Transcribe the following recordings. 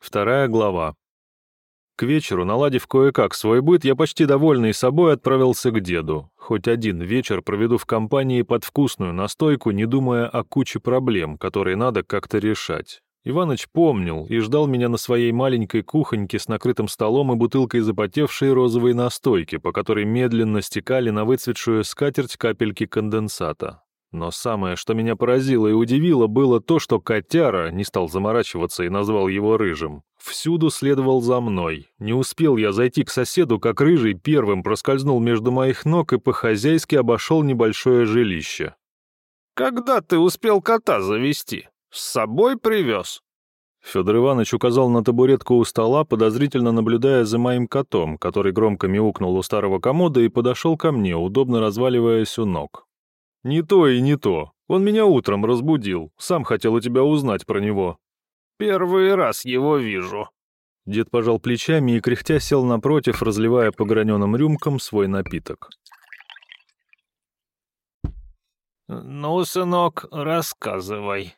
Вторая глава. К вечеру, наладив кое-как свой быт, я почти довольный собой отправился к деду. Хоть один вечер проведу в компании под вкусную настойку, не думая о куче проблем, которые надо как-то решать. Иваныч помнил и ждал меня на своей маленькой кухоньке с накрытым столом и бутылкой запотевшей розовой настойки, по которой медленно стекали на выцветшую скатерть капельки конденсата. Но самое, что меня поразило и удивило, было то, что котяра, не стал заморачиваться и назвал его рыжим, всюду следовал за мной. Не успел я зайти к соседу, как рыжий первым проскользнул между моих ног и по-хозяйски обошел небольшое жилище. «Когда ты успел кота завести? С собой привез?» Федор Иванович указал на табуретку у стола, подозрительно наблюдая за моим котом, который громко мяукнул у старого комода и подошел ко мне, удобно разваливаясь у ног. «Не то и не то. Он меня утром разбудил. Сам хотел у тебя узнать про него». «Первый раз его вижу». Дед пожал плечами и кряхтя сел напротив, разливая по граненым рюмкам свой напиток. «Ну, сынок, рассказывай»,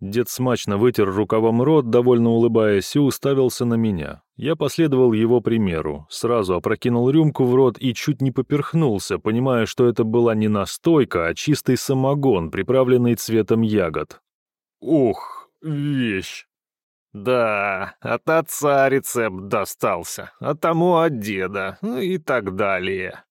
Дед смачно вытер рукавом рот, довольно улыбаясь, и уставился на меня. Я последовал его примеру, сразу опрокинул рюмку в рот и чуть не поперхнулся, понимая, что это была не настойка, а чистый самогон, приправленный цветом ягод. Ух, вещь! Да, от отца рецепт достался, а тому от деда, ну и так далее.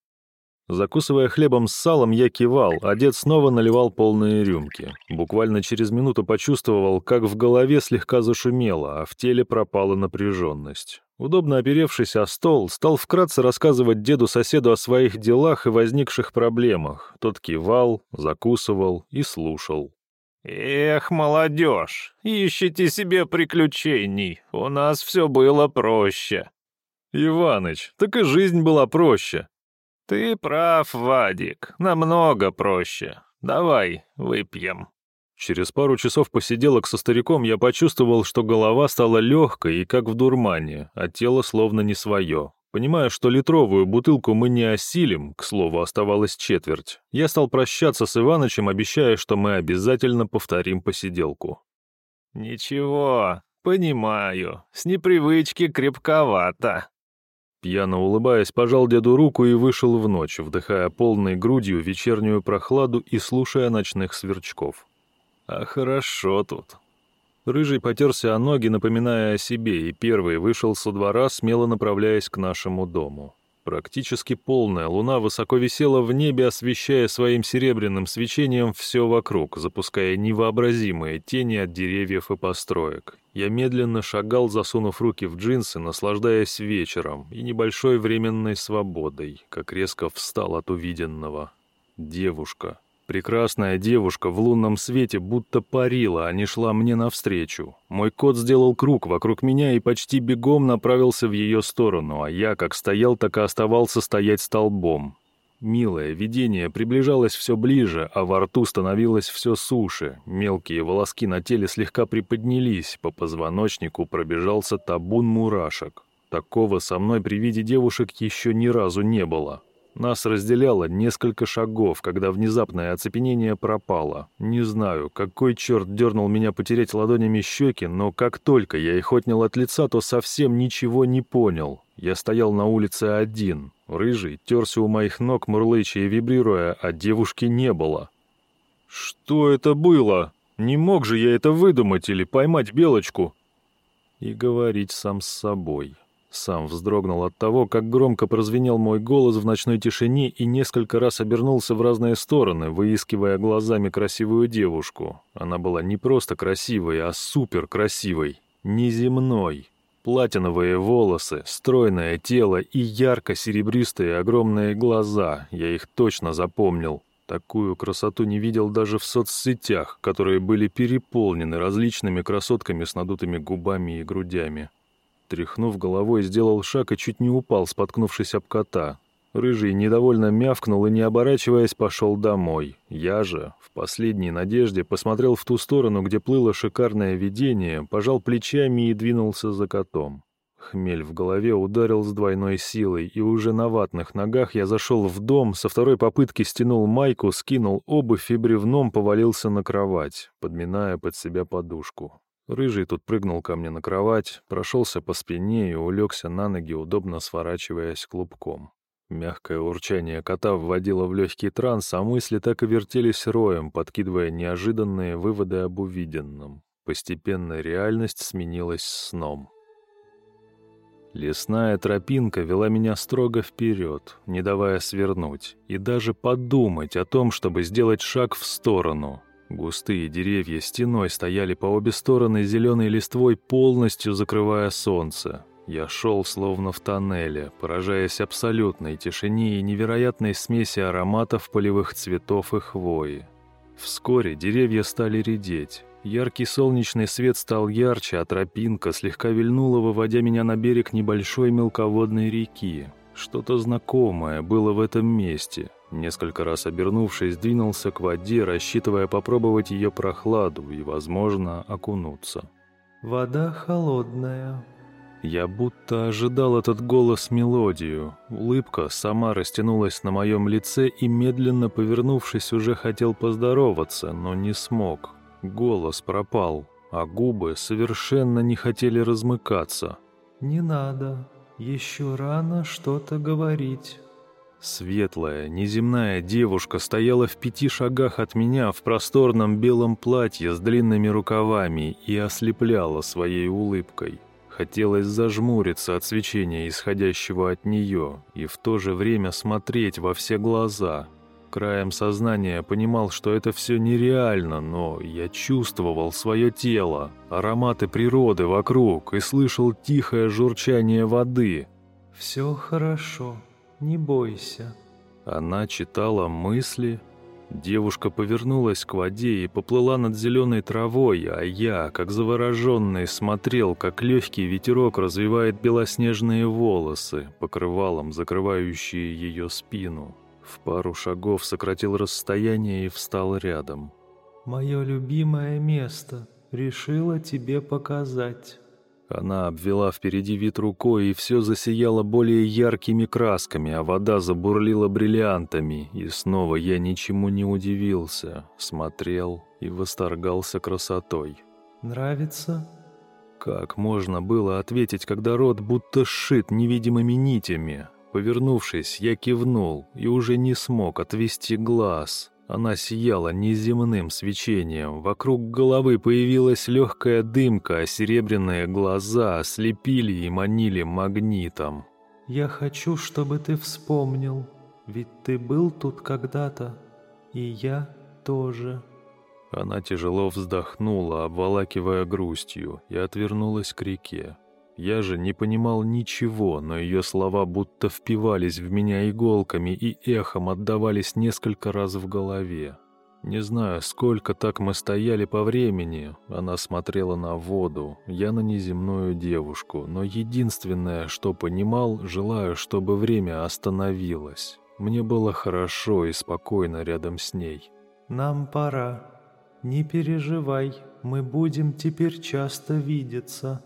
Закусывая хлебом с салом, я кивал, а дед снова наливал полные рюмки. Буквально через минуту почувствовал, как в голове слегка зашумело, а в теле пропала напряженность. Удобно оперевшись о стол, стал вкратце рассказывать деду-соседу о своих делах и возникших проблемах. Тот кивал, закусывал и слушал. «Эх, молодежь, ищите себе приключений, у нас все было проще». «Иваныч, так и жизнь была проще», «Ты прав, Вадик, намного проще. Давай выпьем». Через пару часов посиделок со стариком я почувствовал, что голова стала легкой и как в дурмане, а тело словно не свое. Понимая, что литровую бутылку мы не осилим, к слову, оставалось четверть, я стал прощаться с Иванычем, обещая, что мы обязательно повторим посиделку. «Ничего, понимаю, с непривычки крепковато», Пьяно улыбаясь, пожал деду руку и вышел в ночь, вдыхая полной грудью вечернюю прохладу и слушая ночных сверчков. А хорошо тут. Рыжий потерся о ноги, напоминая о себе, и первый вышел со двора, смело направляясь к нашему дому. Практически полная луна высоко висела в небе, освещая своим серебряным свечением все вокруг, запуская невообразимые тени от деревьев и построек. Я медленно шагал, засунув руки в джинсы, наслаждаясь вечером и небольшой временной свободой, как резко встал от увиденного. Девушка. Прекрасная девушка в лунном свете будто парила, а не шла мне навстречу. Мой кот сделал круг вокруг меня и почти бегом направился в ее сторону, а я как стоял, так и оставался стоять столбом. Милое видение приближалось все ближе, а во рту становилось все суше. Мелкие волоски на теле слегка приподнялись, по позвоночнику пробежался табун мурашек. Такого со мной при виде девушек еще ни разу не было. Нас разделяло несколько шагов, когда внезапное оцепенение пропало. Не знаю, какой черт дернул меня потерять ладонями щеки, но как только я их отнял от лица, то совсем ничего не понял. Я стоял на улице один. Рыжий терся у моих ног, мурлыча и вибрируя, а девушки не было. «Что это было? Не мог же я это выдумать или поймать белочку?» И говорить сам с собой. Сам вздрогнул от того, как громко прозвенел мой голос в ночной тишине и несколько раз обернулся в разные стороны, выискивая глазами красивую девушку. Она была не просто красивой, а супер красивой, неземной. Платиновые волосы, стройное тело и ярко-серебристые огромные глаза, я их точно запомнил. Такую красоту не видел даже в соцсетях, которые были переполнены различными красотками с надутыми губами и грудями. Тряхнув головой, сделал шаг и чуть не упал, споткнувшись об кота. Рыжий недовольно мявкнул и, не оборачиваясь, пошел домой. Я же, в последней надежде, посмотрел в ту сторону, где плыло шикарное видение, пожал плечами и двинулся за котом. Хмель в голове ударил с двойной силой, и уже на ватных ногах я зашел в дом, со второй попытки стянул майку, скинул обувь и бревном повалился на кровать, подминая под себя подушку. Рыжий тут прыгнул ко мне на кровать, прошелся по спине и улегся на ноги, удобно сворачиваясь клубком. Мягкое урчание кота вводило в легкий транс, а мысли так и вертелись роем, подкидывая неожиданные выводы об увиденном. Постепенно реальность сменилась сном. Лесная тропинка вела меня строго вперед, не давая свернуть, и даже подумать о том, чтобы сделать шаг в сторону. Густые деревья стеной стояли по обе стороны зеленой листвой, полностью закрывая солнце. Я шел словно в тоннеле, поражаясь абсолютной тишине и невероятной смеси ароматов полевых цветов и хвои. Вскоре деревья стали редеть. Яркий солнечный свет стал ярче, а тропинка слегка вильнула, выводя меня на берег небольшой мелководной реки. Что-то знакомое было в этом месте. Несколько раз обернувшись, двинулся к воде, рассчитывая попробовать ее прохладу и, возможно, окунуться. «Вода холодная», я будто ожидал этот голос мелодию. Улыбка сама растянулась на моем лице и, медленно повернувшись, уже хотел поздороваться, но не смог. Голос пропал, а губы совершенно не хотели размыкаться. «Не надо. Еще рано что-то говорить». Светлая, неземная девушка стояла в пяти шагах от меня в просторном белом платье с длинными рукавами и ослепляла своей улыбкой. Хотелось зажмуриться от свечения, исходящего от нее, и в то же время смотреть во все глаза. Краем сознания понимал, что это все нереально, но я чувствовал свое тело, ароматы природы вокруг и слышал тихое журчание воды. «Все хорошо, не бойся». Она читала мысли, Девушка повернулась к воде и поплыла над зеленой травой, а я, как завороженный, смотрел, как легкий ветерок развивает белоснежные волосы, покрывалом закрывающие ее спину. В пару шагов сократил расстояние и встал рядом. «Мое любимое место. Решила тебе показать». Она обвела впереди вид рукой, и все засияло более яркими красками, а вода забурлила бриллиантами, и снова я ничему не удивился, смотрел и восторгался красотой. «Нравится?» Как можно было ответить, когда рот будто сшит невидимыми нитями? Повернувшись, я кивнул и уже не смог отвести глаз. Она сияла неземным свечением. Вокруг головы появилась легкая дымка, а серебряные глаза ослепили и манили магнитом. «Я хочу, чтобы ты вспомнил, ведь ты был тут когда-то, и я тоже». Она тяжело вздохнула, обволакивая грустью, и отвернулась к реке. Я же не понимал ничего, но ее слова будто впивались в меня иголками и эхом отдавались несколько раз в голове. Не знаю, сколько так мы стояли по времени. Она смотрела на воду, я на неземную девушку, но единственное, что понимал, желаю, чтобы время остановилось. Мне было хорошо и спокойно рядом с ней. «Нам пора. Не переживай, мы будем теперь часто видеться».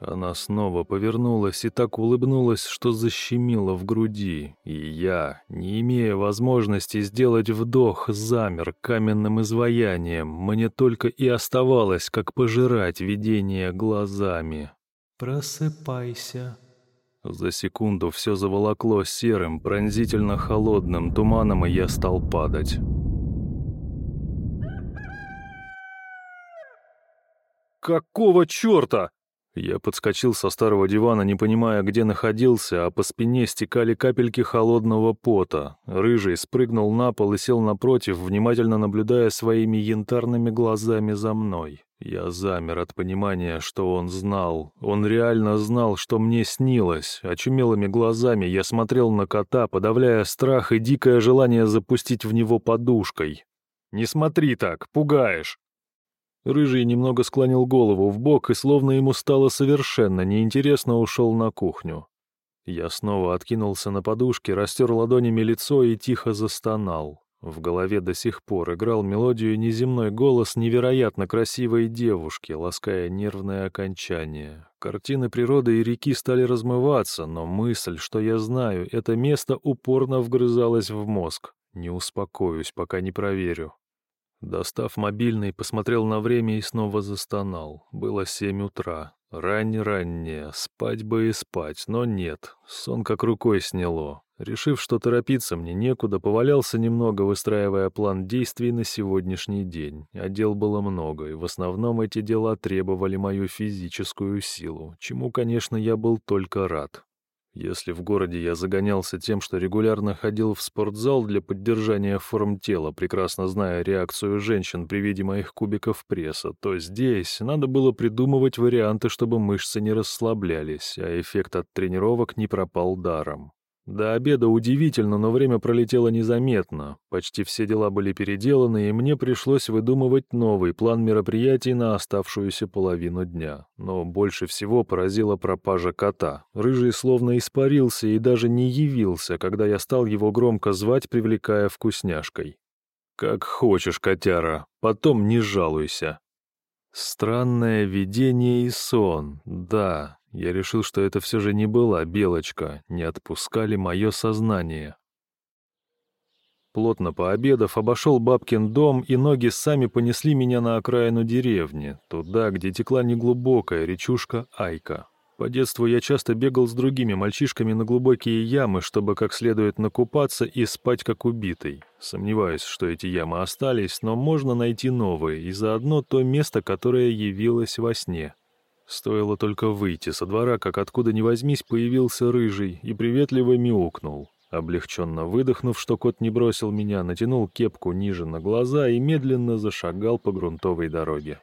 Она снова повернулась и так улыбнулась, что защемило в груди, и я, не имея возможности сделать вдох, замер каменным изваянием. Мне только и оставалось, как пожирать видение глазами. «Просыпайся». За секунду все заволокло серым, пронзительно холодным туманом, и я стал падать. «Какого черта?» Я подскочил со старого дивана, не понимая, где находился, а по спине стекали капельки холодного пота. Рыжий спрыгнул на пол и сел напротив, внимательно наблюдая своими янтарными глазами за мной. Я замер от понимания, что он знал. Он реально знал, что мне снилось. Очумелыми глазами я смотрел на кота, подавляя страх и дикое желание запустить в него подушкой. «Не смотри так, пугаешь!» Рыжий немного склонил голову в бок и, словно ему стало совершенно неинтересно, ушел на кухню. Я снова откинулся на подушке, растер ладонями лицо и тихо застонал. В голове до сих пор играл мелодию неземной голос невероятно красивой девушки, лаская нервное окончание. Картины природы и реки стали размываться, но мысль, что я знаю, это место упорно вгрызалось в мозг. Не успокоюсь, пока не проверю. Достав мобильный, посмотрел на время и снова застонал. Было семь утра. Рань-раннее, спать бы и спать, но нет. Сон как рукой сняло. Решив, что торопиться мне некуда, повалялся немного, выстраивая план действий на сегодняшний день. А дел было много, и в основном эти дела требовали мою физическую силу, чему, конечно, я был только рад. Если в городе я загонялся тем, что регулярно ходил в спортзал для поддержания форм тела, прекрасно зная реакцию женщин при виде моих кубиков пресса, то здесь надо было придумывать варианты, чтобы мышцы не расслаблялись, а эффект от тренировок не пропал даром. До обеда удивительно, но время пролетело незаметно. Почти все дела были переделаны, и мне пришлось выдумывать новый план мероприятий на оставшуюся половину дня. Но больше всего поразила пропажа кота. Рыжий словно испарился и даже не явился, когда я стал его громко звать, привлекая вкусняшкой. «Как хочешь, котяра, потом не жалуйся». Странное видение и сон, да, я решил, что это все же не была белочка, не отпускали мое сознание. Плотно пообедав, обошел бабкин дом, и ноги сами понесли меня на окраину деревни, туда, где текла неглубокая речушка Айка. По детству я часто бегал с другими мальчишками на глубокие ямы, чтобы как следует накупаться и спать как убитый. Сомневаюсь, что эти ямы остались, но можно найти новые, и заодно то место, которое явилось во сне. Стоило только выйти со двора, как откуда ни возьмись появился рыжий и приветливо мяукнул. Облегченно выдохнув, что кот не бросил меня, натянул кепку ниже на глаза и медленно зашагал по грунтовой дороге.